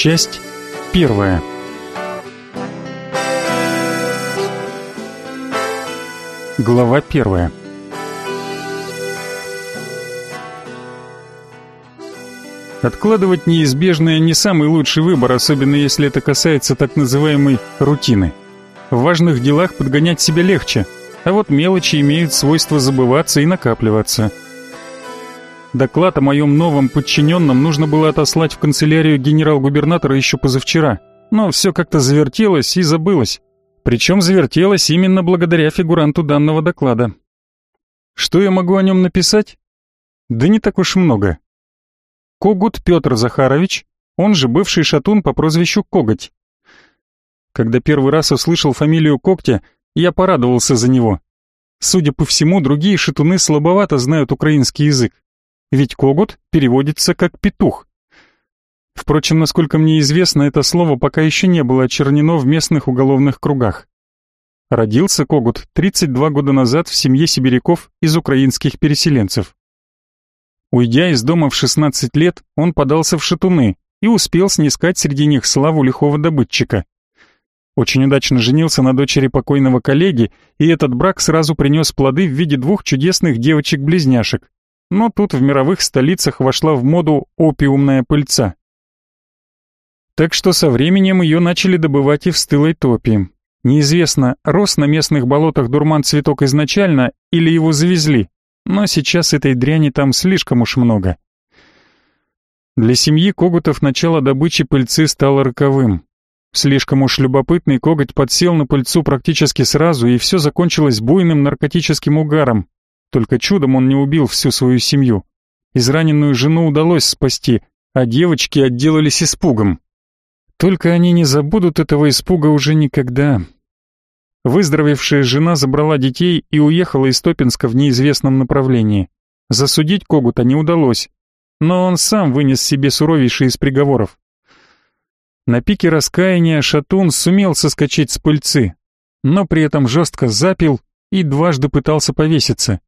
Часть первая. Глава первая. Откладывать неизбежное не самый лучший выбор, особенно если это касается так называемой рутины. В важных делах подгонять себя легче, а вот мелочи имеют свойство забываться и накапливаться. Доклад о моем новом подчиненном нужно было отослать в канцелярию генерал-губернатора еще позавчера, но все как-то завертелось и забылось. Причем завертелось именно благодаря фигуранту данного доклада. Что я могу о нем написать? Да не так уж много. Когут Петр Захарович, он же бывший шатун по прозвищу Коготь. Когда первый раз услышал фамилию Когтя, я порадовался за него. Судя по всему, другие шатуны слабовато знают украинский язык. Ведь когут переводится как петух. Впрочем, насколько мне известно, это слово пока еще не было очернено в местных уголовных кругах. Родился Когут 32 года назад в семье сибиряков из украинских переселенцев. Уйдя из дома в 16 лет, он подался в шатуны и успел снискать среди них славу лихого добытчика. Очень удачно женился на дочери покойного коллеги, и этот брак сразу принес плоды в виде двух чудесных девочек-близняшек. Но тут в мировых столицах вошла в моду опиумная пыльца. Так что со временем ее начали добывать и в стылой топи. Неизвестно, рос на местных болотах дурман цветок изначально или его завезли, но сейчас этой дряни там слишком уж много. Для семьи когутов начало добычи пыльцы стало роковым. Слишком уж любопытный коготь подсел на пыльцу практически сразу, и все закончилось буйным наркотическим угаром. Только чудом он не убил всю свою семью. Израненную жену удалось спасти, а девочки отделались испугом. Только они не забудут этого испуга уже никогда. Выздоровевшая жена забрала детей и уехала из Топинска в неизвестном направлении. Засудить Когута не удалось, но он сам вынес себе суровейший из приговоров. На пике раскаяния Шатун сумел соскочить с пыльцы, но при этом жестко запил и дважды пытался повеситься.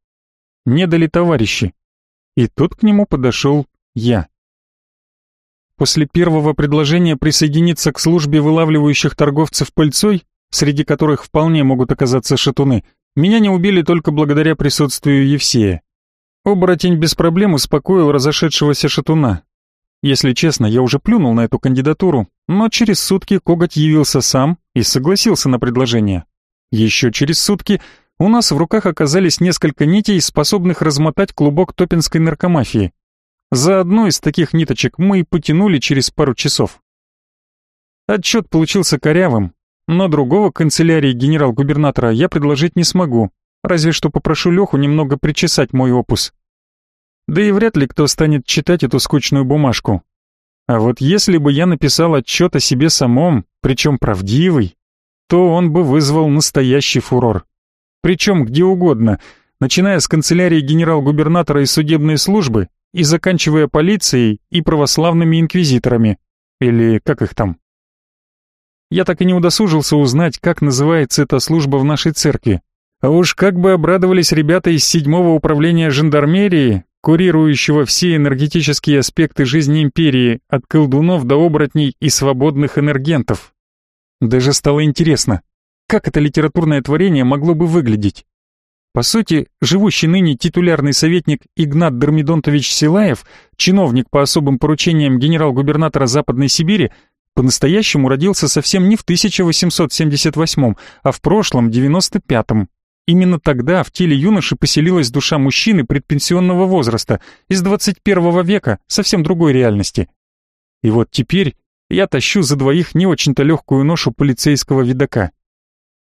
Не дали товарищи. И тут к нему подошел я. После первого предложения присоединиться к службе вылавливающих торговцев пыльцой среди которых вполне могут оказаться шатуны, меня не убили только благодаря присутствию Евсея. Оборотень без проблем успокоил разошедшегося шатуна. Если честно, я уже плюнул на эту кандидатуру, но через сутки коготь явился сам и согласился на предложение. Еще через сутки у нас в руках оказались несколько нитей, способных размотать клубок топинской наркомафии. За одну из таких ниточек мы и потянули через пару часов. Отчет получился корявым, но другого канцелярии генерал-губернатора я предложить не смогу, разве что попрошу Леху немного причесать мой опус. Да и вряд ли кто станет читать эту скучную бумажку. А вот если бы я написал отчет о себе самом, причем правдивый, то он бы вызвал настоящий фурор. Причем где угодно, начиная с канцелярии генерал-губернатора и судебной службы и заканчивая полицией и православными инквизиторами, или как их там. Я так и не удосужился узнать, как называется эта служба в нашей церкви. А уж как бы обрадовались ребята из седьмого управления жандармерии, курирующего все энергетические аспекты жизни империи, от колдунов до оборотней и свободных энергентов. Даже стало интересно, как это литературное творение могло бы выглядеть. По сути, живущий ныне титулярный советник Игнат Дормидонтович Силаев, чиновник по особым поручениям генерал-губернатора Западной Сибири, по-настоящему родился совсем не в 1878, а в прошлом, 95-м. Именно тогда в теле юноши поселилась душа мужчины предпенсионного возраста, из 21 века, совсем другой реальности. И вот теперь я тащу за двоих не очень-то легкую ношу полицейского видака.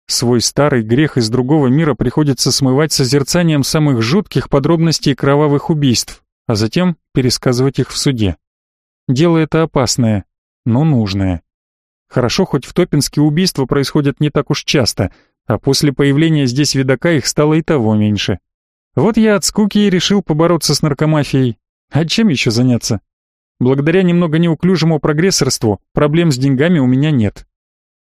Свой старый грех из другого мира приходится смывать созерцанием самых жутких подробностей кровавых убийств, а затем пересказывать их в суде. Дело это опасное, но нужное. Хорошо, хоть в Топинске убийства происходят не так уж часто, а после появления здесь видака их стало и того меньше. Вот я от скуки и решил побороться с наркомафией. А чем еще заняться? Благодаря немного неуклюжему прогрессорству проблем с деньгами у меня нет.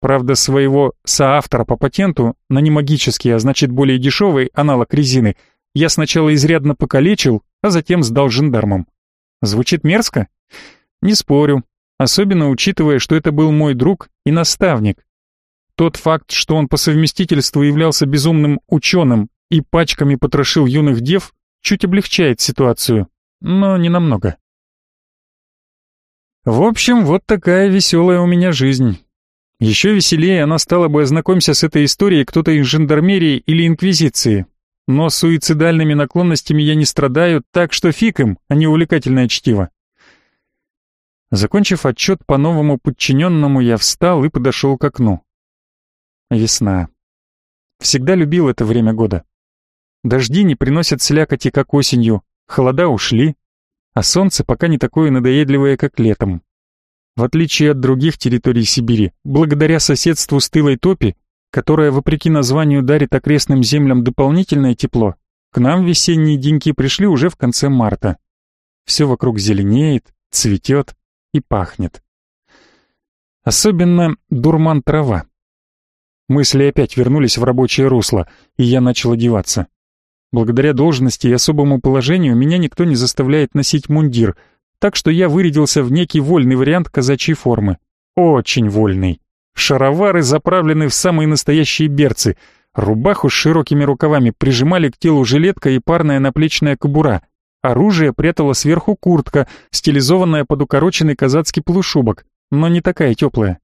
Правда, своего соавтора по патенту на немагический, а значит более дешевый аналог резины, я сначала изрядно покалечил, а затем сдал жандармам. Звучит мерзко? Не спорю, особенно учитывая, что это был мой друг и наставник. Тот факт, что он по совместительству являлся безумным ученым и пачками потрошил юных дев, чуть облегчает ситуацию, но не намного. В общем, вот такая веселая у меня жизнь. Еще веселее она стала бы, ознакомься с этой историей кто-то из жандармерии или инквизиции. Но суицидальными наклонностями я не страдаю, так что фиг им, а не увлекательное чтиво. Закончив отчет по новому подчиненному, я встал и подошел к окну. Весна. Всегда любил это время года. Дожди не приносят слякоти, как осенью, холода ушли, а солнце пока не такое надоедливое, как летом. В отличие от других территорий Сибири, благодаря соседству с тылой топи, которая, вопреки названию, дарит окрестным землям дополнительное тепло, к нам весенние деньки пришли уже в конце марта. Все вокруг зеленеет, цветет и пахнет. Особенно дурман трава. Мысли опять вернулись в рабочее русло, и я начал одеваться. Благодаря должности и особому положению меня никто не заставляет носить мундир, так что я вырядился в некий вольный вариант казачьей формы. Очень вольный. Шаровары заправлены в самые настоящие берцы, рубаху с широкими рукавами прижимали к телу жилетка и парная наплечная кобура. Оружие прятала сверху куртка, стилизованная под укороченный казацкий полушубок, но не такая теплая.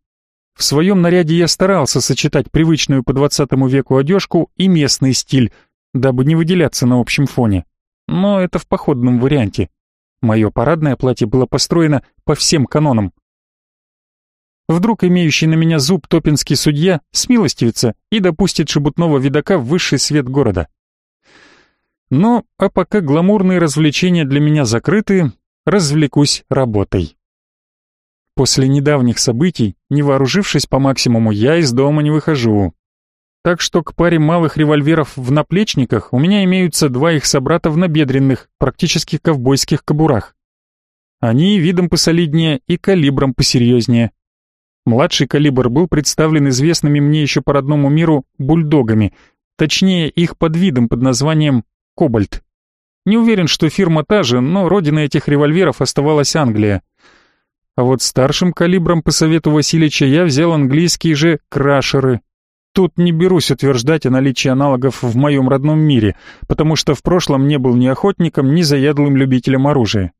В своем наряде я старался сочетать привычную по 20 веку одежку и местный стиль, дабы не выделяться на общем фоне. Но это в походном варианте. Мое парадное платье было построено по всем канонам. Вдруг имеющий на меня зуб топинский судья смилостивится и допустит шебутного видака в высший свет города. Но, а пока гламурные развлечения для меня закрыты, развлекусь работой. После недавних событий, не вооружившись по максимуму, я из дома не выхожу. Так что к паре малых револьверов в наплечниках у меня имеются два их собрата в набедренных, практически ковбойских кобурах. Они видом посолиднее и калибром посерьезнее. Младший калибр был представлен известными мне еще по родному миру бульдогами, точнее их подвидом под названием «Кобальт». Не уверен, что фирма та же, но родина этих револьверов оставалась Англия. А вот старшим калибром по совету Васильича я взял английские же крашеры — Тут не берусь утверждать о наличии аналогов в моем родном мире, потому что в прошлом не был ни охотником, ни заядлым любителем оружия.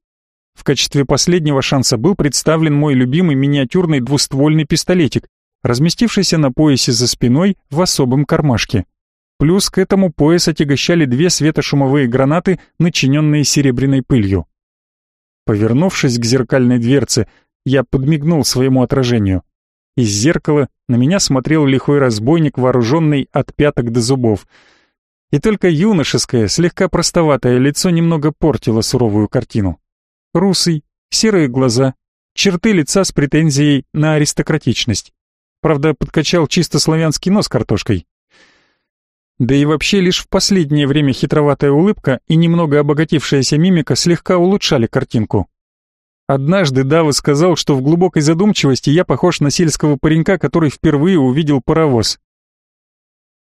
В качестве последнего шанса был представлен мой любимый миниатюрный двуствольный пистолетик, разместившийся на поясе за спиной в особом кармашке. Плюс к этому пояс отягощали две светошумовые гранаты, начиненные серебряной пылью. Повернувшись к зеркальной дверце, я подмигнул своему отражению. Из зеркала на меня смотрел лихой разбойник, вооруженный от пяток до зубов. И только юношеское, слегка простоватое лицо немного портило суровую картину. Русый, серые глаза, черты лица с претензией на аристократичность. Правда, подкачал чисто славянский нос картошкой. Да и вообще лишь в последнее время хитроватая улыбка и немного обогатившаяся мимика слегка улучшали картинку. Однажды Дава сказал, что в глубокой задумчивости я похож на сельского паренька, который впервые увидел паровоз.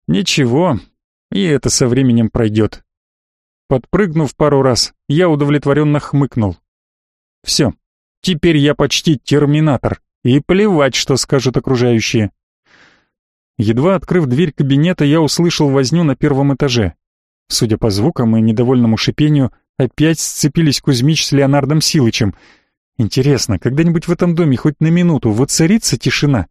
Ничего, и это со временем пройдет. Подпрыгнув пару раз, я удовлетворенно хмыкнул. Все, теперь я почти терминатор, и плевать, что скажут окружающие. Едва открыв дверь кабинета, я услышал возню на первом этаже. Судя по звукам и недовольному шипению, опять сцепились Кузьмич с Леонардом Силычем — Интересно, когда-нибудь в этом доме хоть на минуту воцарится тишина?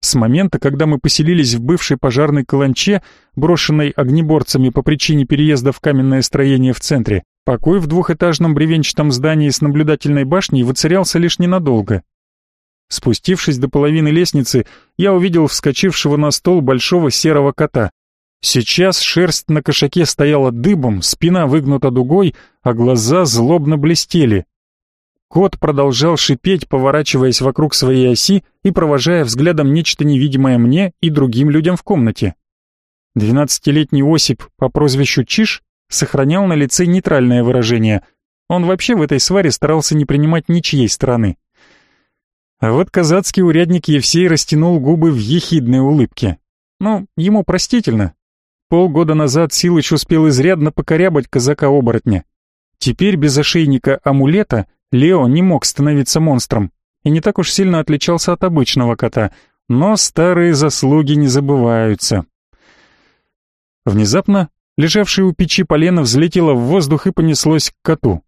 С момента, когда мы поселились в бывшей пожарной каланче, брошенной огнеборцами по причине переезда в каменное строение в центре, покой в двухэтажном бревенчатом здании с наблюдательной башней воцарялся лишь ненадолго. Спустившись до половины лестницы, я увидел вскочившего на стол большого серого кота. Сейчас шерсть на кошаке стояла дыбом, спина выгнута дугой, а глаза злобно блестели. Кот продолжал шипеть, поворачиваясь вокруг своей оси и провожая взглядом нечто невидимое мне и другим людям в комнате. Двенадцатилетний Осип по прозвищу Чиш сохранял на лице нейтральное выражение. Он вообще в этой сваре старался не принимать ничьей стороны. А вот казацкий урядник Евсей растянул губы в ехидной улыбке. Ну, ему простительно. Полгода назад Силыч успел изрядно покорябать казака-оборотня. Теперь без ошейника амулета Лео не мог становиться монстром и не так уж сильно отличался от обычного кота, но старые заслуги не забываются. Внезапно лежавшее у печи полено взлетело в воздух и понеслось к коту.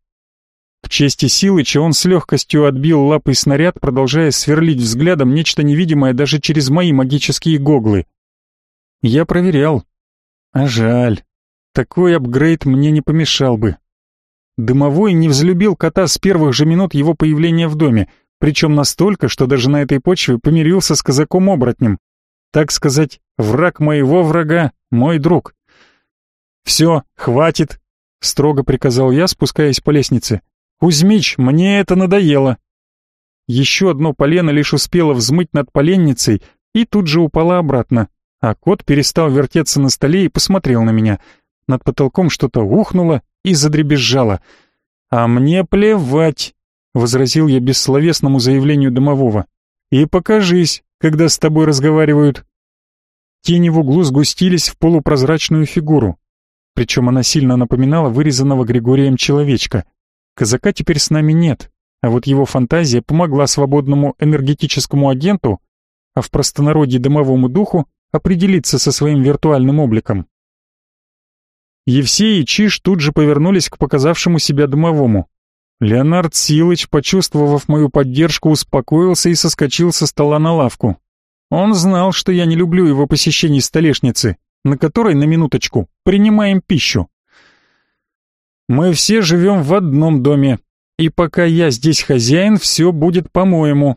К чести Силыча он с легкостью отбил лапой снаряд, продолжая сверлить взглядом нечто невидимое даже через мои магические гоглы. Я проверял. А жаль. Такой апгрейд мне не помешал бы. Дымовой не взлюбил кота с первых же минут его появления в доме, причем настолько, что даже на этой почве помирился с казаком-оборотнем. Так сказать, враг моего врага — мой друг. «Все, хватит», — строго приказал я, спускаясь по лестнице. «Кузьмич, мне это надоело». Еще одно полено лишь успело взмыть над поленницей и тут же упало обратно, а кот перестал вертеться на столе и посмотрел на меня. Над потолком что-то ухнуло и задребезжало. «А мне плевать», — возразил я бессловесному заявлению домового. «И покажись, когда с тобой разговаривают». Тени в углу сгустились в полупрозрачную фигуру. Причем она сильно напоминала вырезанного Григорием человечка. Казака теперь с нами нет, а вот его фантазия помогла свободному энергетическому агенту, а в простонародье домовому духу, определиться со своим виртуальным обликом. Евсей и Чиш тут же повернулись к показавшему себя домовому. Леонард Силыч, почувствовав мою поддержку, успокоился и соскочил со стола на лавку. Он знал, что я не люблю его посещений столешницы, на которой, на минуточку, принимаем пищу. Мы все живем в одном доме, и пока я здесь хозяин, все будет по-моему.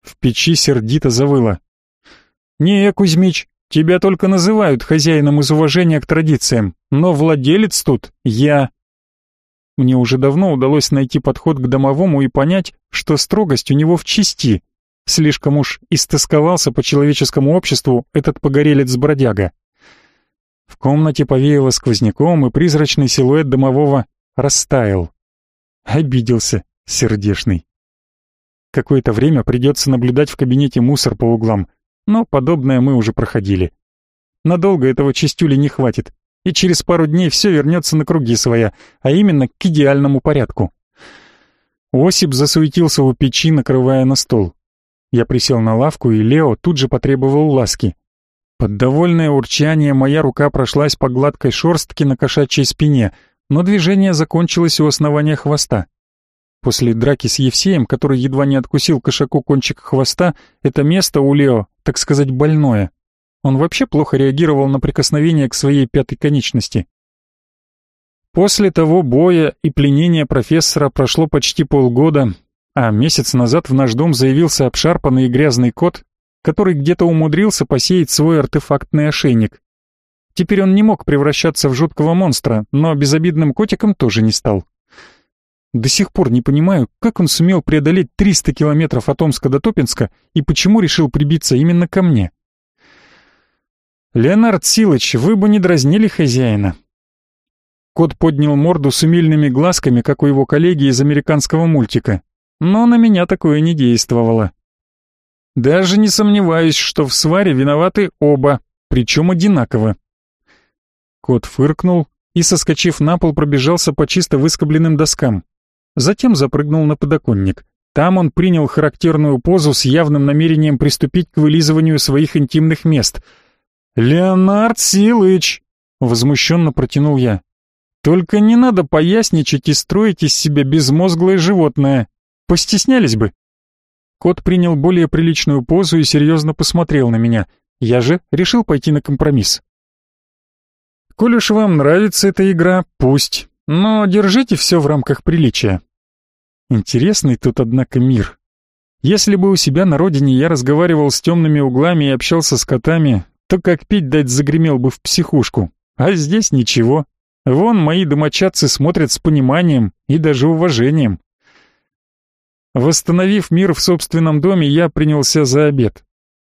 В печи сердито завыло. «Не, Кузьмич, тебя только называют хозяином из уважения к традициям, но владелец тут я». Мне уже давно удалось найти подход к домовому и понять, что строгость у него в чести. Слишком уж истосковался по человеческому обществу этот погорелец-бродяга. В комнате повеяло сквозняком, и призрачный силуэт домового растаял. Обиделся, сердешный. Какое-то время придется наблюдать в кабинете мусор по углам, но подобное мы уже проходили. Надолго этого чистюли не хватит и через пару дней все вернется на круги своя, а именно к идеальному порядку. Осип засуетился у печи, накрывая на стол. Я присел на лавку, и Лео тут же потребовал ласки. Под довольное урчание моя рука прошлась по гладкой шорстке на кошачьей спине, но движение закончилось у основания хвоста. После драки с Евсеем, который едва не откусил кошаку кончик хвоста, это место у Лео, так сказать, больное. Он вообще плохо реагировал на прикосновение к своей пятой конечности. После того боя и пленения профессора прошло почти полгода, а месяц назад в наш дом заявился обшарпанный и грязный кот, который где-то умудрился посеять свой артефактный ошейник. Теперь он не мог превращаться в жуткого монстра, но безобидным котиком тоже не стал. До сих пор не понимаю, как он сумел преодолеть 300 километров от Омска до Топинска и почему решил прибиться именно ко мне. «Леонард Силыч, вы бы не дразнили хозяина». Кот поднял морду с умильными глазками, как у его коллеги из американского мультика. Но на меня такое не действовало. Даже не сомневаюсь, что в сваре виноваты оба, причем одинаково. Кот фыркнул и, соскочив на пол, пробежался по чисто выскобленным доскам. Затем запрыгнул на подоконник. Там он принял характерную позу с явным намерением приступить к вылизыванию своих интимных мест — «Леонард Силыч!» — возмущенно протянул я. «Только не надо поясничать и строить из себя безмозглое животное. Постеснялись бы». Кот принял более приличную позу и серьезно посмотрел на меня. Я же решил пойти на компромисс. «Коль уж вам нравится эта игра, пусть, но держите все в рамках приличия». Интересный тут, однако, мир. Если бы у себя на родине я разговаривал с темными углами и общался с котами, то как пить дать загремел бы в психушку. А здесь ничего. Вон мои домочадцы смотрят с пониманием и даже уважением. Восстановив мир в собственном доме, я принялся за обед.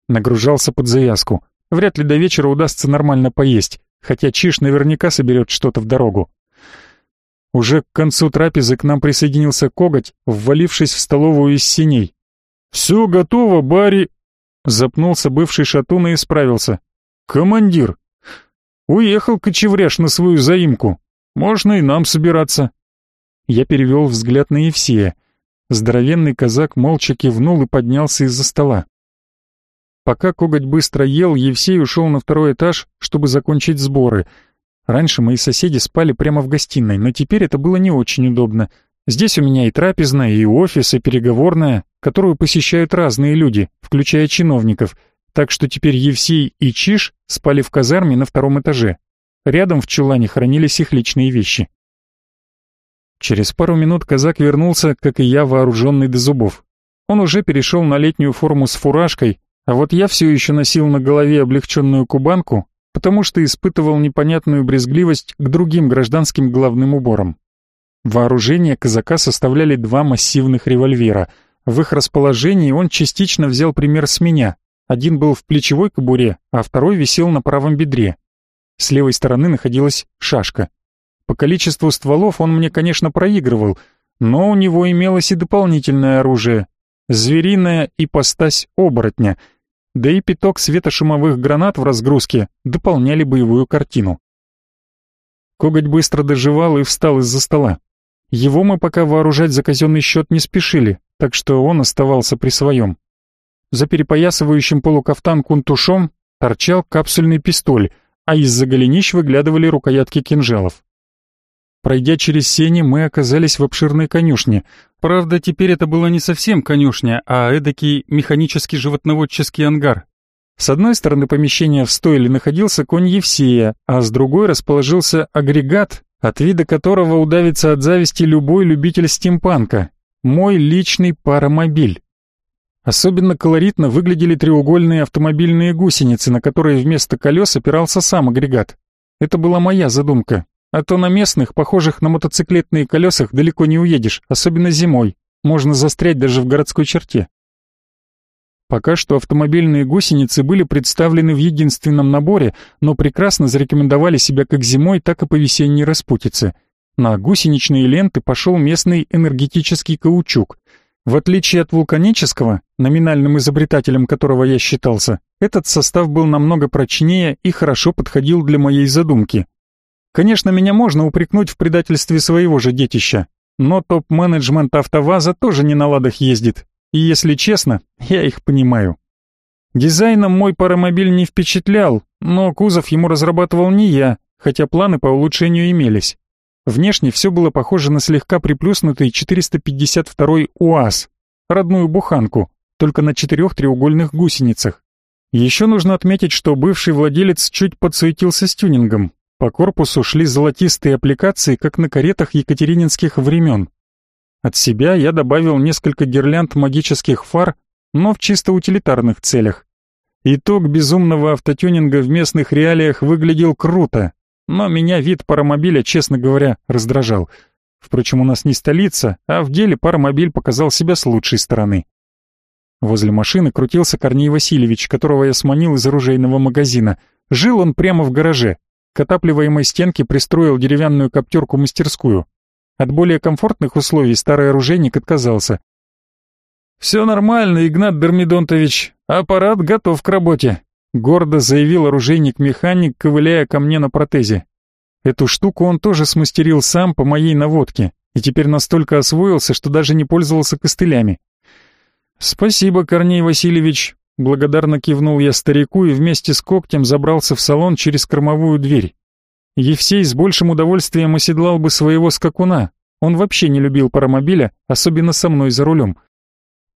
Нагружался под завязку. Вряд ли до вечера удастся нормально поесть, хотя Чиш наверняка соберет что-то в дорогу. Уже к концу трапезы к нам присоединился коготь, ввалившись в столовую из синей. «Все готово, Барри!» Запнулся бывший шатун и исправился. «Командир! Уехал кочевряж на свою заимку. Можно и нам собираться». Я перевел взгляд на Евсея. Здоровенный казак молча кивнул и поднялся из-за стола. Пока коготь быстро ел, Евсей ушел на второй этаж, чтобы закончить сборы. Раньше мои соседи спали прямо в гостиной, но теперь это было не очень удобно. Здесь у меня и трапезная, и офис, и переговорная, которую посещают разные люди, включая чиновников, так что теперь Евсей и Чиш спали в казарме на втором этаже. Рядом в чулане хранились их личные вещи. Через пару минут казак вернулся, как и я, вооруженный до зубов. Он уже перешел на летнюю форму с фуражкой, а вот я все еще носил на голове облегченную кубанку, потому что испытывал непонятную брезгливость к другим гражданским головным уборам. Вооружение казака составляли два массивных револьвера. В их расположении он частично взял пример с меня. Один был в плечевой кобуре, а второй висел на правом бедре. С левой стороны находилась шашка. По количеству стволов он мне, конечно, проигрывал, но у него имелось и дополнительное оружие. Звериная ипостась оборотня, да и пяток светошумовых гранат в разгрузке дополняли боевую картину. Коготь быстро доживал и встал из-за стола. Его мы пока вооружать за казенный счет не спешили, так что он оставался при своем. За перепоясывающим полукафтан кунтушом торчал капсульный пистоль, а из-за голенищ выглядывали рукоятки кинжалов. Пройдя через сени, мы оказались в обширной конюшне. Правда, теперь это была не совсем конюшня, а эдакий механический животноводческий ангар. С одной стороны помещения в стойле находился конь Евсея, а с другой расположился агрегат, от вида которого удавится от зависти любой любитель стимпанка. Мой личный паромобиль. Особенно колоритно выглядели треугольные автомобильные гусеницы, на которые вместо колес опирался сам агрегат. Это была моя задумка, а то на местных, похожих на мотоциклетные колесах, далеко не уедешь, особенно зимой. Можно застрять даже в городской черте. Пока что автомобильные гусеницы были представлены в единственном наборе, но прекрасно зарекомендовали себя как зимой, так и по весенней распутице. На гусеничные ленты пошел местный энергетический каучук. В отличие от вулканического, номинальным изобретателем которого я считался, этот состав был намного прочнее и хорошо подходил для моей задумки. Конечно, меня можно упрекнуть в предательстве своего же детища, но топ-менеджмент АвтоВАЗа тоже не на ладах ездит, и если честно, я их понимаю. Дизайном мой паромобиль не впечатлял, но кузов ему разрабатывал не я, хотя планы по улучшению имелись. Внешне все было похоже на слегка приплюснутый 452 УАЗ, родную буханку, только на четырех треугольных гусеницах. Еще нужно отметить, что бывший владелец чуть подсуетился с тюнингом, по корпусу шли золотистые аппликации, как на каретах екатерининских времен. От себя я добавил несколько гирлянд магических фар, но в чисто утилитарных целях. Итог безумного автотюнинга в местных реалиях выглядел круто, но меня вид паромобиля, честно говоря, раздражал. Впрочем, у нас не столица, а в деле паромобиль показал себя с лучшей стороны. Возле машины крутился Корней Васильевич, которого я сманил из оружейного магазина. Жил он прямо в гараже, к отапливаемой стенке пристроил деревянную коптерку-мастерскую. От более комфортных условий старый оружейник отказался. «Все нормально, Игнат Дермидонтович, аппарат готов к работе», гордо заявил оружейник-механик, ковыляя ко мне на протезе. Эту штуку он тоже смастерил сам по моей наводке и теперь настолько освоился, что даже не пользовался костылями. «Спасибо, Корней Васильевич, Благодарно кивнул я старику и вместе с когтем забрался в салон через кормовую дверь. Евсей с большим удовольствием оседлал бы своего скакуна. Он вообще не любил паромобиля, особенно со мной за рулем.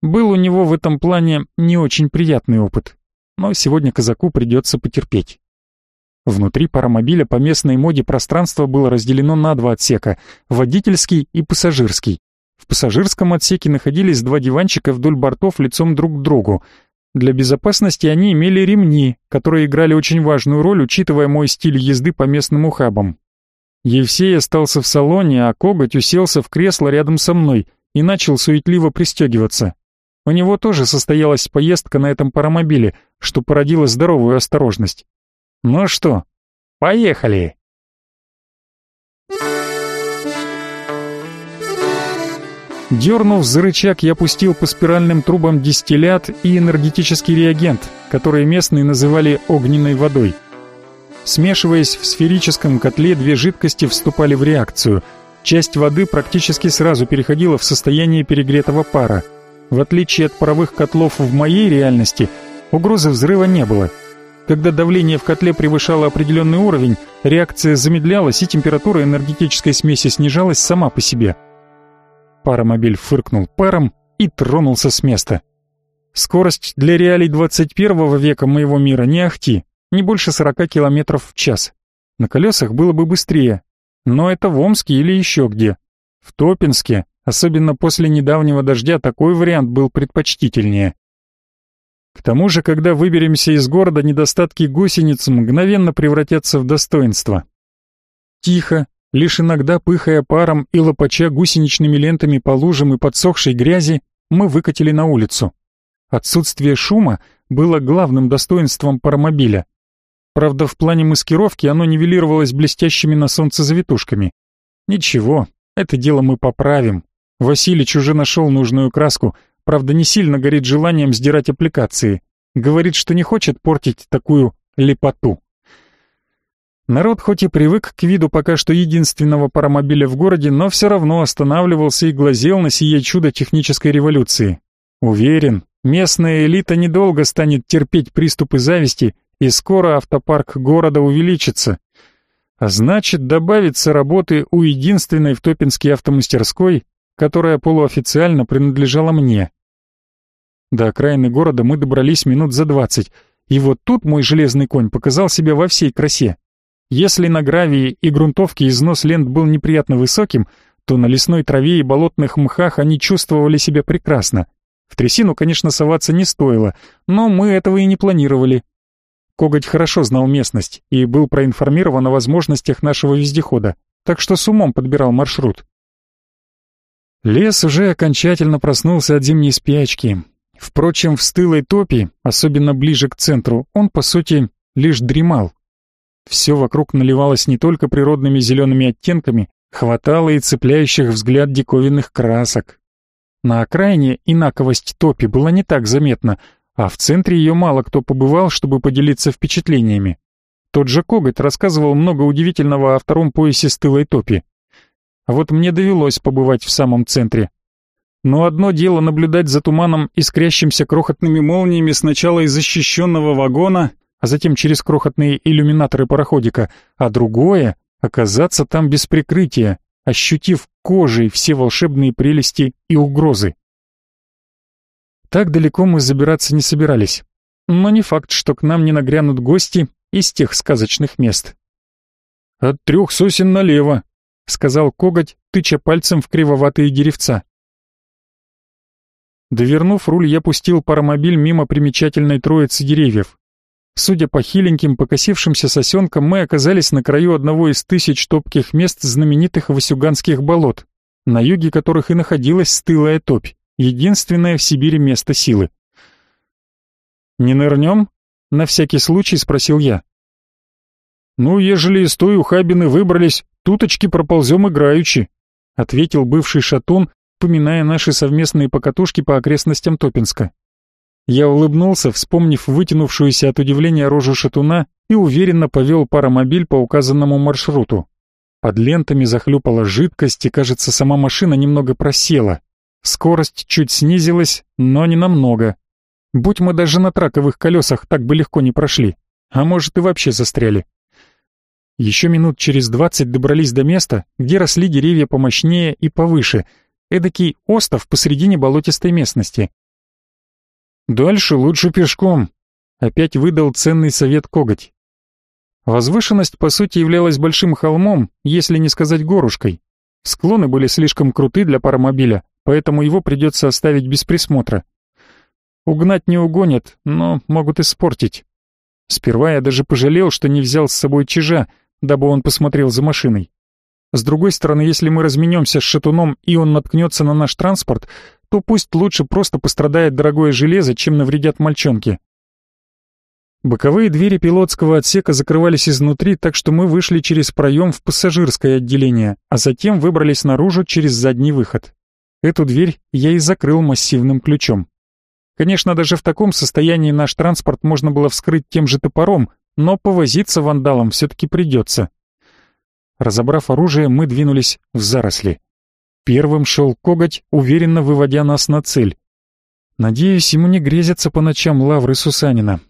Был у него в этом плане не очень приятный опыт. Но сегодня казаку придется потерпеть. Внутри паромобиля по местной моде пространство было разделено на два отсека — водительский и пассажирский. В пассажирском отсеке находились два диванчика вдоль бортов лицом друг к другу. Для безопасности они имели ремни, которые играли очень важную роль, учитывая мой стиль езды по местным ухабам. Евсей остался в салоне, а Коготь уселся в кресло рядом со мной и начал суетливо пристегиваться. У него тоже состоялась поездка на этом паромобиле, что породило здоровую осторожность. «Ну что, поехали!» Дернув за рычаг, я пустил по спиральным трубам дистиллят и энергетический реагент, который местные называли огненной водой. Смешиваясь в сферическом котле, две жидкости вступали в реакцию. Часть воды практически сразу переходила в состояние перегретого пара. В отличие от паровых котлов в моей реальности, угрозы взрыва не было. Когда давление в котле превышало определенный уровень, реакция замедлялась и температура энергетической смеси снижалась сама по себе. Паромобиль фыркнул паром и тронулся с места. Скорость для реалий 21 века моего мира не ахти, не больше 40 км в час. На колесах было бы быстрее, но это в Омске или еще где. В Топинске, особенно после недавнего дождя, такой вариант был предпочтительнее. К тому же, когда выберемся из города, недостатки гусениц мгновенно превратятся в достоинство. Тихо, лишь иногда пыхая паром и лопача гусеничными лентами по лужам и подсохшей грязи, мы выкатили на улицу. Отсутствие шума было главным достоинством паромобиля. Правда, в плане маскировки оно нивелировалось блестящими на солнце завитушками. Ничего, это дело мы поправим. Василич уже нашел нужную краску, правда, не сильно горит желанием сдирать аппликации. Говорит, что не хочет портить такую лепоту. Народ хоть и привык к виду пока что единственного паромобиля в городе, но все равно останавливался и глазел на сие чудо технической революции. Уверен, местная элита недолго станет терпеть приступы зависти и скоро автопарк города увеличится. А значит, добавится работы у единственной в Топинске автомастерской, которая полуофициально принадлежала мне. До окраины города мы добрались минут за двадцать, и вот тут мой железный конь показал себя во всей красе. Если на гравии и грунтовке износ лент был неприятно высоким, то на лесной траве и болотных мхах они чувствовали себя прекрасно. В трясину, конечно, соваться не стоило, но мы этого и не планировали. Коготь хорошо знал местность и был проинформирован о возможностях нашего вездехода, так что с умом подбирал маршрут. Лес уже окончательно проснулся от зимней спячки. Впрочем, в стылой топи, особенно ближе к центру, он, по сути, лишь дремал. Все вокруг наливалось не только природными зелеными оттенками, хватало и цепляющих взгляд диковинных красок. На окраине инаковость топи была не так заметна, а в центре ее мало кто побывал, чтобы поделиться впечатлениями. Тот же Коготь рассказывал много удивительного о втором поясе стылой топи. А вот мне довелось побывать в самом центре. Но одно дело наблюдать за туманом, искрящимся крохотными молниями сначала из защищенного вагона, а затем через крохотные иллюминаторы пароходика, а другое — оказаться там без прикрытия, ощутив кожей все волшебные прелести и угрозы. Так далеко мы забираться не собирались. Но не факт, что к нам не нагрянут гости из тех сказочных мест. «От трех сосен налево», — сказал коготь, тыча пальцем в кривоватые деревца. Довернув руль, я пустил паромобиль мимо примечательной троицы деревьев. Судя по хиленьким покосившимся сосенкам, мы оказались на краю одного из тысяч топких мест знаменитых Васюганских болот, на юге которых и находилась стылая топь единственное в Сибири место силы. «Не нырнем?» — на всякий случай спросил я. «Ну, ежели из той ухабины выбрались, туточки проползем играючи», — ответил бывший шатун, поминая наши совместные покатушки по окрестностям Топинска. Я улыбнулся, вспомнив вытянувшуюся от удивления рожу шатуна и уверенно повел паромобиль по указанному маршруту. Под лентами захлюпала жидкость, и, кажется, сама машина немного просела. Скорость чуть снизилась, но не намного. Будь мы даже на траковых колесах, так бы легко не прошли. А может и вообще застряли. Еще минут через двадцать добрались до места, где росли деревья помощнее и повыше. Эдакий остов посредине болотистой местности. «Дальше лучше пешком», — опять выдал ценный совет коготь. Возвышенность, по сути, являлась большим холмом, если не сказать горушкой. Склоны были слишком круты для паромобиля, поэтому его придется оставить без присмотра. Угнать не угонят, но могут испортить. Сперва я даже пожалел, что не взял с собой чижа, дабы он посмотрел за машиной. С другой стороны, если мы разменемся с шатуном и он наткнется на наш транспорт, то пусть лучше просто пострадает дорогое железо, чем навредят мальчонки. Боковые двери пилотского отсека закрывались изнутри, так что мы вышли через проем в пассажирское отделение, а затем выбрались наружу через задний выход. Эту дверь я и закрыл массивным ключом. Конечно, даже в таком состоянии наш транспорт можно было вскрыть тем же топором, но повозиться вандалом все-таки придется. Разобрав оружие, мы двинулись в заросли. Первым шел коготь, уверенно выводя нас на цель. Надеюсь, ему не грезятся по ночам лавры Сусанина.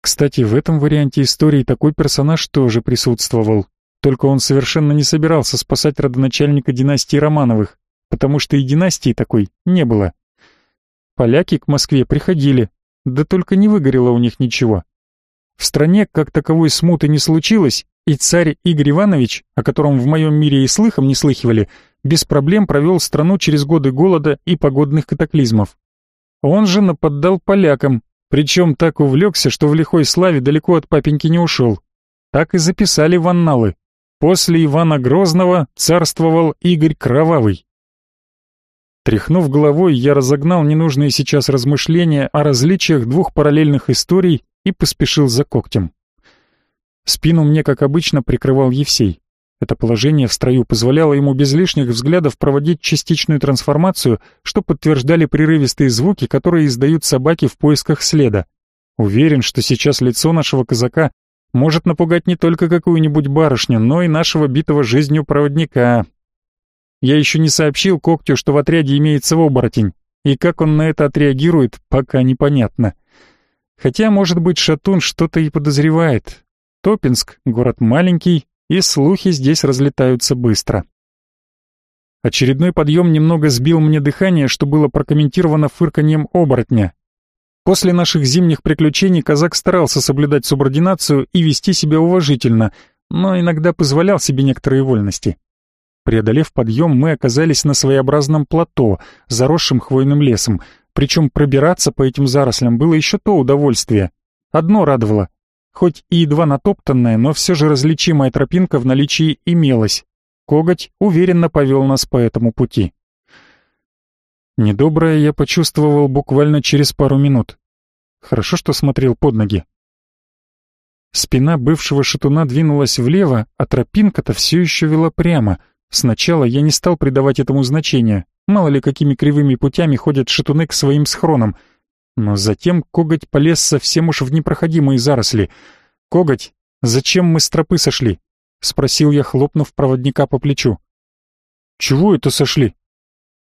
Кстати, в этом варианте истории такой персонаж тоже присутствовал. Только он совершенно не собирался спасать родоначальника династии Романовых, потому что и династии такой не было. Поляки к Москве приходили, да только не выгорело у них ничего. В стране как таковой смуты не случилось, и царь Игорь Иванович, о котором в моем мире и слыхом не слыхивали, без проблем провел страну через годы голода и погодных катаклизмов. Он же нападал полякам, причем так увлекся, что в лихой славе далеко от папеньки не ушел. Так и записали в анналы. После Ивана Грозного царствовал Игорь Кровавый. Тряхнув головой, я разогнал ненужные сейчас размышления о различиях двух параллельных историй и поспешил за когтем. Спину мне, как обычно, прикрывал Евсей. Это положение в строю позволяло ему без лишних взглядов проводить частичную трансформацию, что подтверждали прерывистые звуки, которые издают собаки в поисках следа. Уверен, что сейчас лицо нашего казака может напугать не только какую-нибудь барышню, но и нашего битого жизнью проводника. Я еще не сообщил Когтю, что в отряде имеется оборотень, и как он на это отреагирует, пока непонятно. Хотя, может быть, Шатун что-то и подозревает. Топинск — город маленький, и слухи здесь разлетаются быстро. Очередной подъем немного сбил мне дыхание, что было прокомментировано фырканьем оборотня. После наших зимних приключений казак старался соблюдать субординацию и вести себя уважительно, но иногда позволял себе некоторые вольности. Преодолев подъем, мы оказались на своеобразном плато, заросшем хвойным лесом, причем пробираться по этим зарослям было еще то удовольствие. Одно радовало Хоть и едва натоптанная, но все же различимая тропинка в наличии имелась. Коготь уверенно повел нас по этому пути. Недоброе я почувствовал буквально через пару минут. Хорошо, что смотрел под ноги. Спина бывшего шатуна двинулась влево, а тропинка-то все еще вела прямо. Сначала я не стал придавать этому значения. Мало ли, какими кривыми путями ходят шатуны к своим схронам — но затем коготь полез совсем уж в непроходимые заросли. «Коготь, зачем мы с тропы сошли?» — спросил я, хлопнув проводника по плечу. «Чего это сошли?»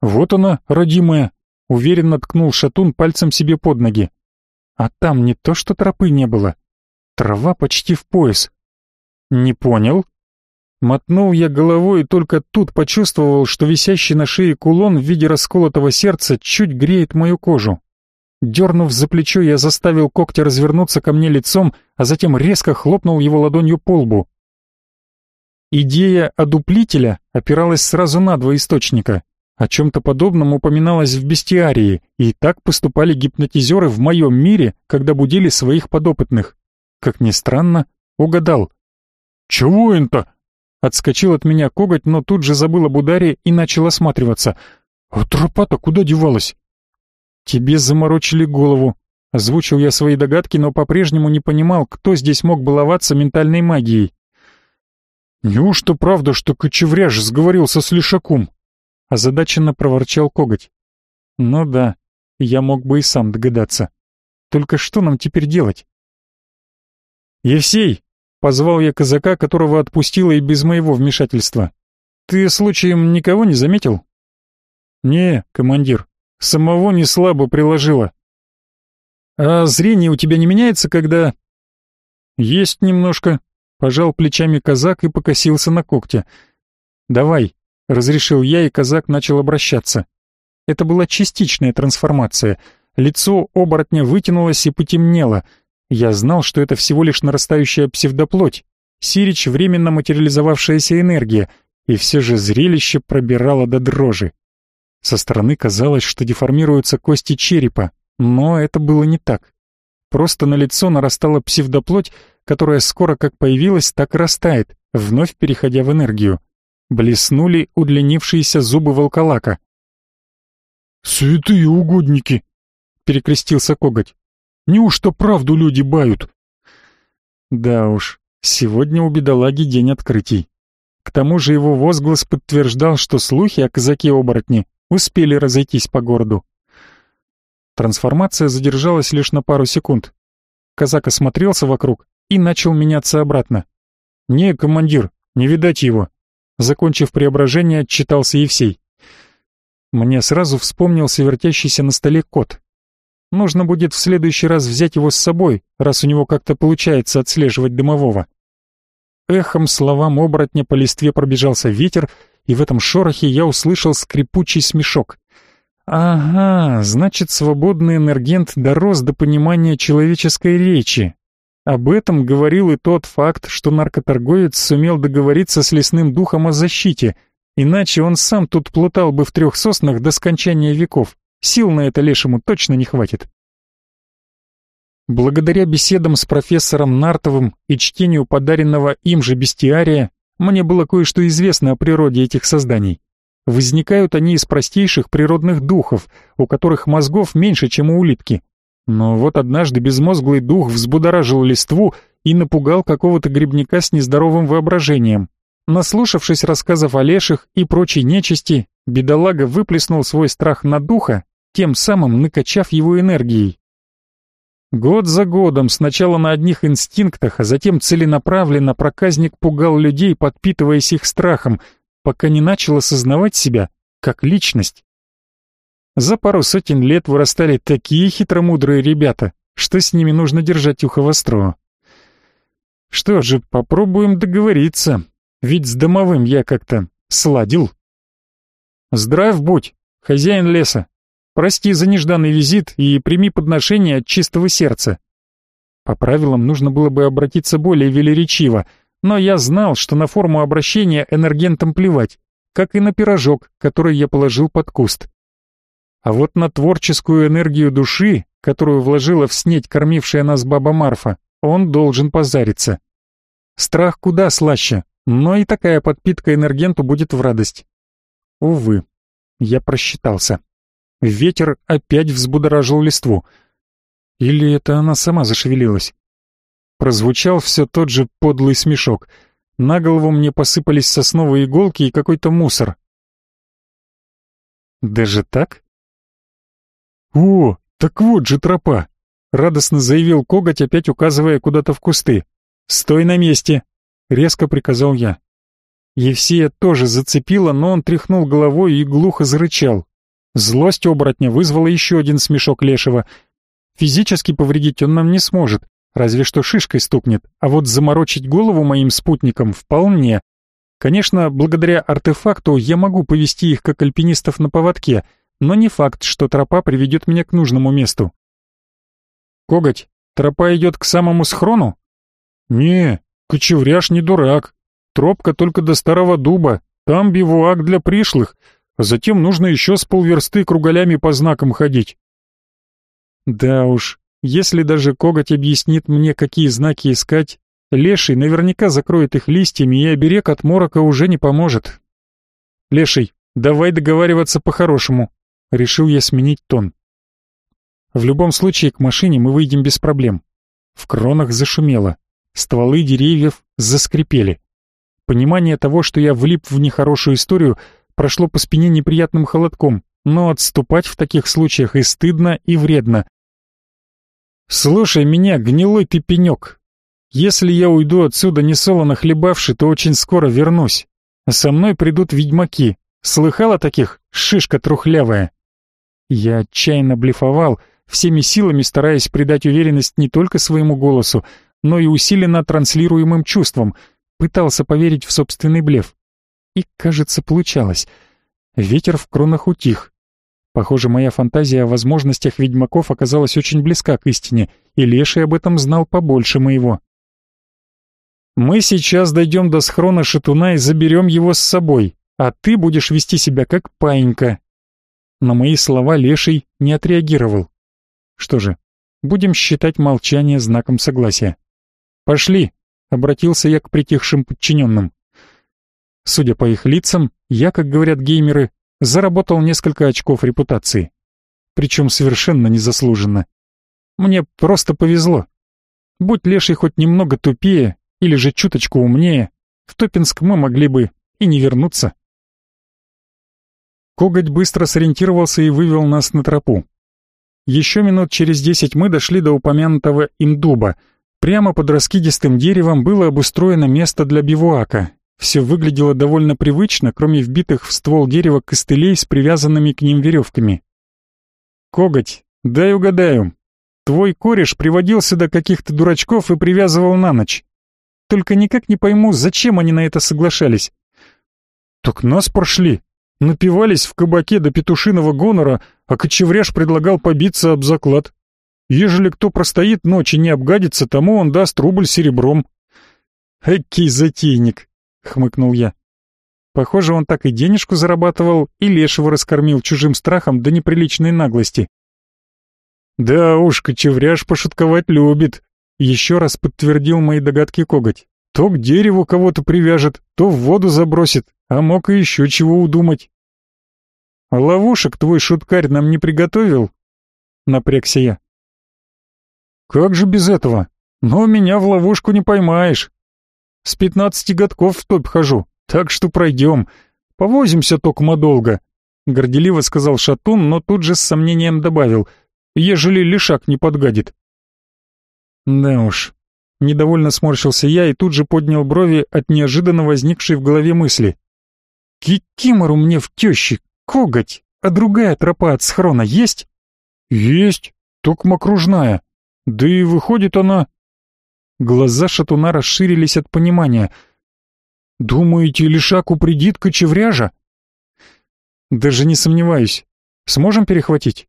«Вот она, родимая», — уверенно ткнул шатун пальцем себе под ноги. «А там не то что тропы не было. Трава почти в пояс». «Не понял?» Мотнул я головой и только тут почувствовал, что висящий на шее кулон в виде расколотого сердца чуть греет мою кожу. Дернув за плечо, я заставил когтя развернуться ко мне лицом, а затем резко хлопнул его ладонью по лбу. Идея одуплителя опиралась сразу на два источника. О чем-то подобном упоминалось в бестиарии, и так поступали гипнотизеры в моем мире, когда будили своих подопытных. Как ни странно, угадал. «Чего это?» Отскочил от меня коготь, но тут же забыл об ударе и начал осматриваться. «А тропа-то куда девалась?» «Тебе заморочили голову», — озвучил я свои догадки, но по-прежнему не понимал, кто здесь мог баловаться ментальной магией. «Неужто правда, что кочевряж сговорился с Лишаком?» — озадаченно проворчал коготь. «Ну да, я мог бы и сам догадаться. Только что нам теперь делать?» «Евсей!» — позвал я казака, которого отпустила и без моего вмешательства. «Ты случаем никого не заметил?» «Не, командир», Самого не слабо приложило. А зрение у тебя не меняется, когда... Есть немножко. Пожал плечами казак и покосился на когте. Давай, разрешил я, и казак начал обращаться. Это была частичная трансформация. Лицо оборотня вытянулось и потемнело. Я знал, что это всего лишь нарастающая псевдоплоть. Сирич — временно материализовавшаяся энергия, и все же зрелище пробирало до дрожи. Со стороны казалось, что деформируются кости черепа, но это было не так. Просто на лицо нарастала псевдоплоть, которая скоро как появилась, так растает, вновь переходя в энергию. Блеснули удлинившиеся зубы волколака. «Святые угодники!» — перекрестился коготь. «Неужто правду люди бают?» Да уж, сегодня у бедолаги день открытий. К тому же его возглас подтверждал, что слухи о казаке-оборотне успели разойтись по городу. Трансформация задержалась лишь на пару секунд. Казак осмотрелся вокруг и начал меняться обратно. «Не, командир, Не видать его. Закончив преображение, отчитался Евсей. Мне сразу вспомнился вертящийся на столе кот. Нужно будет в следующий раз взять его с собой, раз у него как-то получается отслеживать дымового. Эхом словам оборотня по листве пробежался ветер, и в этом шорохе я услышал скрипучий смешок. Ага, значит, свободный энергент дорос до понимания человеческой речи. Об этом говорил и тот факт, что наркоторговец сумел договориться с лесным духом о защите, иначе он сам тут плутал бы в трех соснах до скончания веков. Сил на это лешему точно не хватит. Благодаря беседам с профессором Нартовым и чтению подаренного им же бестиария, мне было кое-что известно о природе этих созданий. Возникают они из простейших природных духов, у которых мозгов меньше, чем у улитки. Но вот однажды безмозглый дух взбудоражил листву и напугал какого-то грибника с нездоровым воображением. Наслушавшись рассказов о леших и прочей нечисти, бедолага выплеснул свой страх на духа, тем самым накачав его энергией. Год за годом, сначала на одних инстинктах, а затем целенаправленно проказник пугал людей, подпитываясь их страхом, пока не начал осознавать себя как личность. За пару сотен лет вырастали такие хитромудрые ребята, что с ними нужно держать ухо востро. Что же, попробуем договориться, ведь с домовым я как-то сладил. Здрав будь, хозяин леса, Прости за нежданный визит и прими подношение от чистого сердца. По правилам нужно было бы обратиться более велеречиво, но я знал, что на форму обращения энергентам плевать, как и на пирожок, который я положил под куст. А вот на творческую энергию души, которую вложила в снеть кормившая нас баба Марфа, он должен позариться. Страх куда слаще, но и такая подпитка энергенту будет в радость. Увы, я просчитался. Ветер опять взбудоражил листву. Или это она сама зашевелилась? Прозвучал все тот же подлый смешок. На голову мне посыпались сосновые иголки и какой-то мусор. Даже так? «О, так вот же тропа!» — радостно заявил коготь, опять указывая куда-то в кусты. «Стой на месте!» — резко приказал я. Евсея тоже зацепило, но он тряхнул головой и глухо зарычал. Злость оборотня вызвала еще один смешок Лешего. Физически повредить он нам не сможет, разве что шишкой стукнет, а вот заморочить голову моим спутникам вполне. Конечно, благодаря артефакту я могу повести их как альпинистов на поводке, но не факт, что тропа приведет меня к нужному месту. Коготь, тропа идет к самому схрону? Не, кочевряж не дурак. Тропка только до старого дуба, там бивуак для пришлых — Затем нужно еще с полверсты кругалями по знакам ходить. Да уж, если даже коготь объяснит мне, какие знаки искать, леший наверняка закроет их листьями, и оберег от морока уже не поможет. Леший, давай договариваться по-хорошему. Решил я сменить тон. В любом случае к машине мы выйдем без проблем. В кронах зашумело. Стволы деревьев заскрипели. Понимание того, что я влип в нехорошую историю, прошло по спине неприятным холодком, но отступать в таких случаях и стыдно, и вредно. «Слушай меня, гнилой ты пенек. Если я уйду отсюда несолоно хлебавши, то очень скоро вернусь. Со мной придут ведьмаки. Слыхала таких? Шишка трухлявая». Я отчаянно блефовал, всеми силами стараясь придать уверенность не только своему голосу, но и усиленно транслируемым чувствам, пытался поверить в собственный блеф. И, кажется, получалось. Ветер в кронах утих. Похоже, моя фантазия о возможностях ведьмаков оказалась очень близка к истине, и Леший об этом знал побольше моего. «Мы сейчас дойдем до схрона шатуна и заберем его с собой, а ты будешь вести себя как паинька». На мои слова Леший не отреагировал. Что же, будем считать молчание знаком согласия. «Пошли», — обратился я к притихшим подчиненным. Судя по их лицам, я, как говорят геймеры, заработал несколько очков репутации. Причем совершенно незаслуженно. Мне просто повезло. Будь Леший хоть немного тупее или же чуточку умнее, в Топинск мы могли бы и не вернуться. Коготь быстро сориентировался и вывел нас на тропу. Еще минут через десять мы дошли до упомянутого им дуба. Прямо под раскидистым деревом было обустроено место для бивуака, Все выглядело довольно привычно, кроме вбитых в ствол дерева костылей с привязанными к ним веревками. «Коготь, дай угадаю. Твой кореш приводил сюда каких-то дурачков и привязывал на ночь. Только никак не пойму, зачем они на это соглашались. Так нас прошли. Напивались в кабаке до петушиного гонора, а кочевряж предлагал побиться об заклад. Ежели кто простоит ночи не обгадится, тому он даст рубль серебром. «Экий затейник!» — хмыкнул я. Похоже, он так и денежку зарабатывал, и лешего раскормил чужим страхом до неприличной наглости. «Да уж, кочевряж пошутковать любит», — еще раз подтвердил мои догадки коготь. «То к дереву кого-то привяжет, то в воду забросит, а мог и еще чего удумать». «А ловушек твой шуткарь нам не приготовил?» — напрягся я. «Как же без этого? Но меня в ловушку не поймаешь. С пятнадцати годков в топь хожу, так что пройдем. Повозимся токмо долго», — горделиво сказал Шатун, но тут же с сомнением добавил, «ежели лишак не подгадит». «Да уж». Недовольно сморщился я и тут же поднял брови от неожиданно возникшей в голове мысли. «Кикимору мне в тещи, коготь, а другая тропа от схрона есть?» «Есть, токмо кружная. Да и выходит она...» Глаза шатуна расширились от понимания. «Думаете, лишак упредит кочевряжа?» «Даже не сомневаюсь. Сможем перехватить?»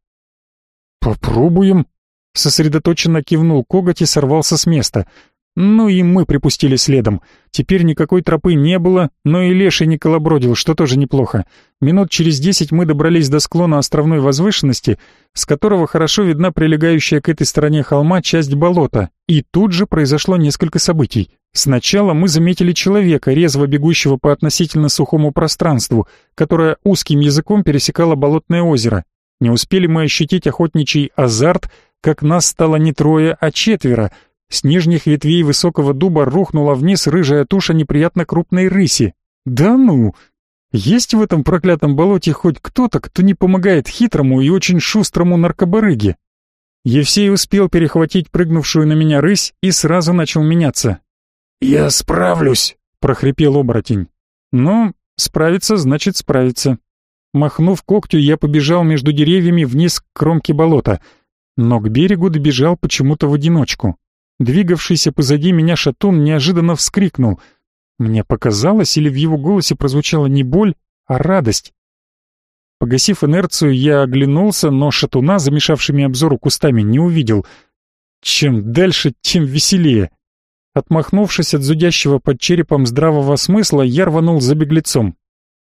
«Попробуем», — сосредоточенно кивнул коготь и сорвался с места — ну и мы припустили следом. Теперь никакой тропы не было, но и леший не колобродил, что тоже неплохо. Минут через десять мы добрались до склона островной возвышенности, с которого хорошо видна прилегающая к этой стороне холма часть болота, и тут же произошло несколько событий. Сначала мы заметили человека, резво бегущего по относительно сухому пространству, которое узким языком пересекало болотное озеро. Не успели мы ощутить охотничий азарт, как нас стало не трое, а четверо — с нижних ветвей высокого дуба рухнула вниз рыжая туша неприятно крупной рыси. Да ну! Есть в этом проклятом болоте хоть кто-то, кто не помогает хитрому и очень шустрому наркобарыге? Евсей успел перехватить прыгнувшую на меня рысь и сразу начал меняться. «Я справлюсь», — прохрипел оборотень. «Ну, справиться значит справиться». Махнув когтю, я побежал между деревьями вниз к кромке болота, но к берегу добежал почему-то в одиночку. Двигавшийся позади меня шатун неожиданно вскрикнул. Мне показалось, или в его голосе прозвучала не боль, а радость. Погасив инерцию, я оглянулся, но шатуна, замешавшими обзору кустами, не увидел. Чем дальше, тем веселее. Отмахнувшись от зудящего под черепом здравого смысла, я рванул за беглецом.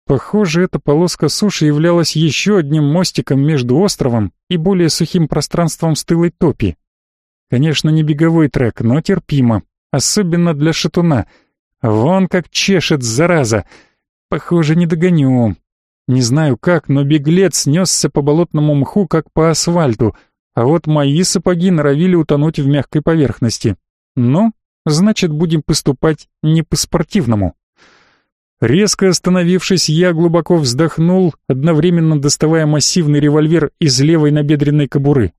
Похоже, эта полоска суши являлась еще одним мостиком между островом и более сухим пространством стылой топи. Конечно, не беговой трек, но терпимо. Особенно для шатуна. Вон как чешет, зараза. Похоже, не догоню. Не знаю как, но беглец снесся по болотному мху, как по асфальту, а вот мои сапоги норовили утонуть в мягкой поверхности. Ну, значит, будем поступать не по-спортивному. Резко остановившись, я глубоко вздохнул, одновременно доставая массивный револьвер из левой набедренной кобуры.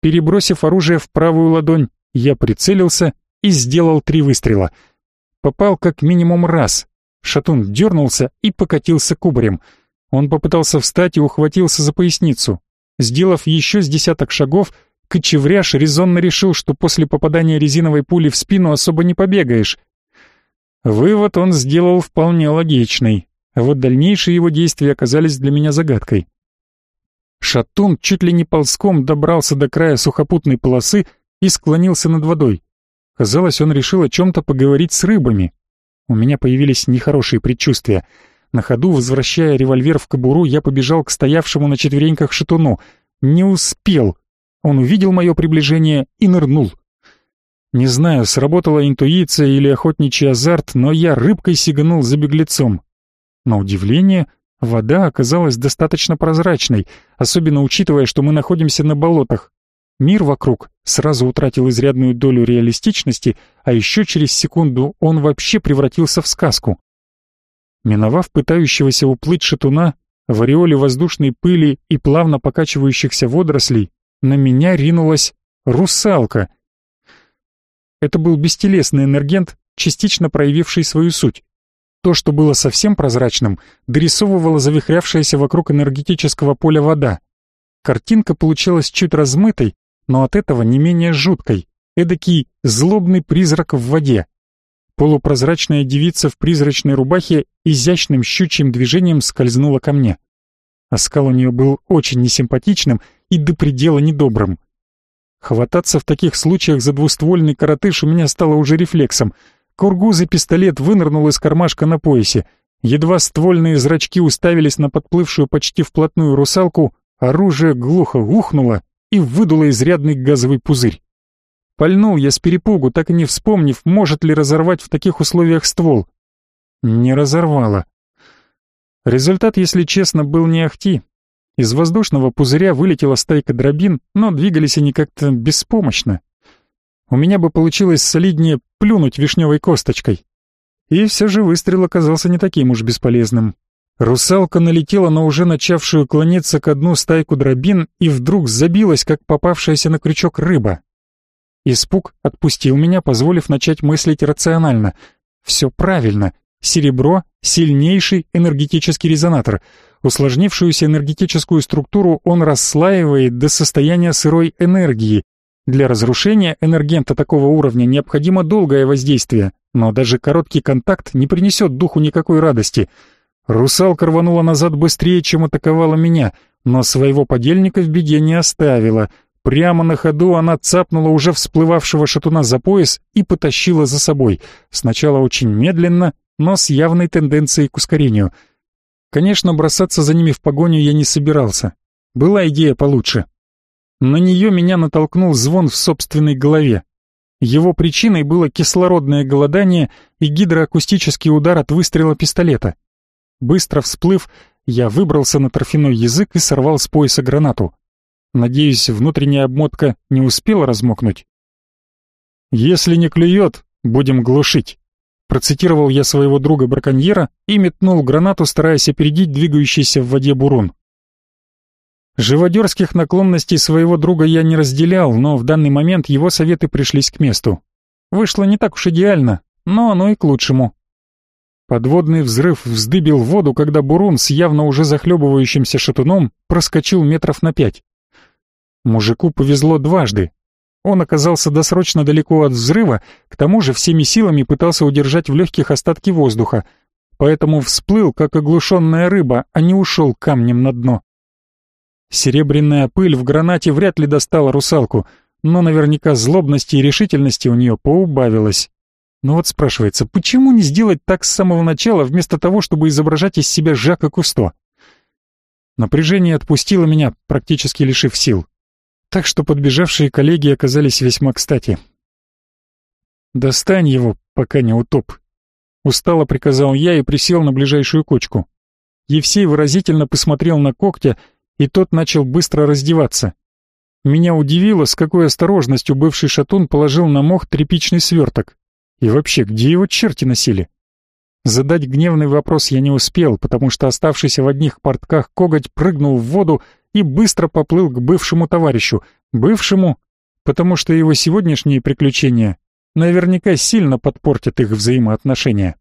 Перебросив оружие в правую ладонь, я прицелился и сделал три выстрела. Попал как минимум раз. Шатун дернулся и покатился кубарем. Он попытался встать и ухватился за поясницу. Сделав еще с десяток шагов, кочевряж резонно решил, что после попадания резиновой пули в спину особо не побегаешь. Вывод он сделал вполне логичный, а вот дальнейшие его действия оказались для меня загадкой. Шатун чуть ли не ползком добрался до края сухопутной полосы и склонился над водой. Казалось, он решил о чем-то поговорить с рыбами. У меня появились нехорошие предчувствия. На ходу, возвращая револьвер в кобуру, я побежал к стоявшему на четвереньках шатуну. Не успел. Он увидел мое приближение и нырнул. Не знаю, сработала интуиция или охотничий азарт, но я рыбкой сиганул за беглецом. На удивление, Вода оказалась достаточно прозрачной, особенно учитывая, что мы находимся на болотах. Мир вокруг сразу утратил изрядную долю реалистичности, а еще через секунду он вообще превратился в сказку. Миновав пытающегося уплыть шатуна, в ореоле воздушной пыли и плавно покачивающихся водорослей, на меня ринулась русалка. Это был бестелесный энергент, частично проявивший свою суть. То, что было совсем прозрачным, дорисовывала завихрявшаяся вокруг энергетического поля вода. Картинка получилась чуть размытой, но от этого не менее жуткой, эдакий злобный призрак в воде. Полупрозрачная девица в призрачной рубахе изящным щучьим движением скользнула ко мне. Оскал у нее был очень несимпатичным и до предела недобрым. Хвататься в таких случаях за двуствольный коротыш у меня стало уже рефлексом. Кургуз и пистолет вынырнул из кармашка на поясе. Едва ствольные зрачки уставились на подплывшую почти вплотную русалку, оружие глухо ухнуло и выдуло изрядный газовый пузырь. Пальнул я с перепугу, так и не вспомнив, может ли разорвать в таких условиях ствол. Не разорвало. Результат, если честно, был не ахти. Из воздушного пузыря вылетела стайка дробин, но двигались они как-то беспомощно. У меня бы получилось солиднее плюнуть вишневой косточкой. И все же выстрел оказался не таким уж бесполезным. Русалка налетела на уже начавшую клониться к дну стайку дробин и вдруг забилась, как попавшаяся на крючок рыба. Испуг отпустил меня, позволив начать мыслить рационально. Все правильно. Серебро — сильнейший энергетический резонатор. Усложнившуюся энергетическую структуру он расслаивает до состояния сырой энергии. Для разрушения энергента такого уровня необходимо долгое воздействие, но даже короткий контакт не принесет духу никакой радости. Русалка рванула назад быстрее, чем атаковала меня, но своего подельника в беде не оставила — Прямо на ходу она цапнула уже всплывавшего шатуна за пояс и потащила за собой. Сначала очень медленно, но с явной тенденцией к ускорению. Конечно, бросаться за ними в погоню я не собирался. Была идея получше. На нее меня натолкнул звон в собственной голове. Его причиной было кислородное голодание и гидроакустический удар от выстрела пистолета. Быстро всплыв, я выбрался на торфяной язык и сорвал с пояса гранату. Надеюсь, внутренняя обмотка не успела размокнуть. «Если не клюет, будем глушить», — процитировал я своего друга-браконьера и метнул гранату, стараясь опередить двигающийся в воде бурун. Живодерских наклонностей своего друга я не разделял, но в данный момент его советы пришлись к месту. Вышло не так уж идеально, но оно и к лучшему. Подводный взрыв вздыбил воду, когда бурун с явно уже захлебывающимся шатуном проскочил метров на пять. Мужику повезло дважды. Он оказался досрочно далеко от взрыва, к тому же всеми силами пытался удержать в легких остатки воздуха, поэтому всплыл, как оглушенная рыба, а не ушел камнем на дно. Серебряная пыль в гранате вряд ли достала русалку, но наверняка злобности и решительности у нее поубавилось. Но вот спрашивается, почему не сделать так с самого начала, вместо того, чтобы изображать из себя Жака Кусто? Напряжение отпустило меня, практически лишив сил так что подбежавшие коллеги оказались весьма кстати. «Достань его, пока не утоп», — устало приказал я и присел на ближайшую кочку. Евсей выразительно посмотрел на когтя, и тот начал быстро раздеваться. Меня удивило, с какой осторожностью бывший шатун положил на мох тряпичный сверток. И вообще, где его черти носили? Задать гневный вопрос я не успел, потому что оставшийся в одних портках коготь прыгнул в воду и быстро поплыл к бывшему товарищу. Бывшему, потому что его сегодняшние приключения наверняка сильно подпортят их взаимоотношения.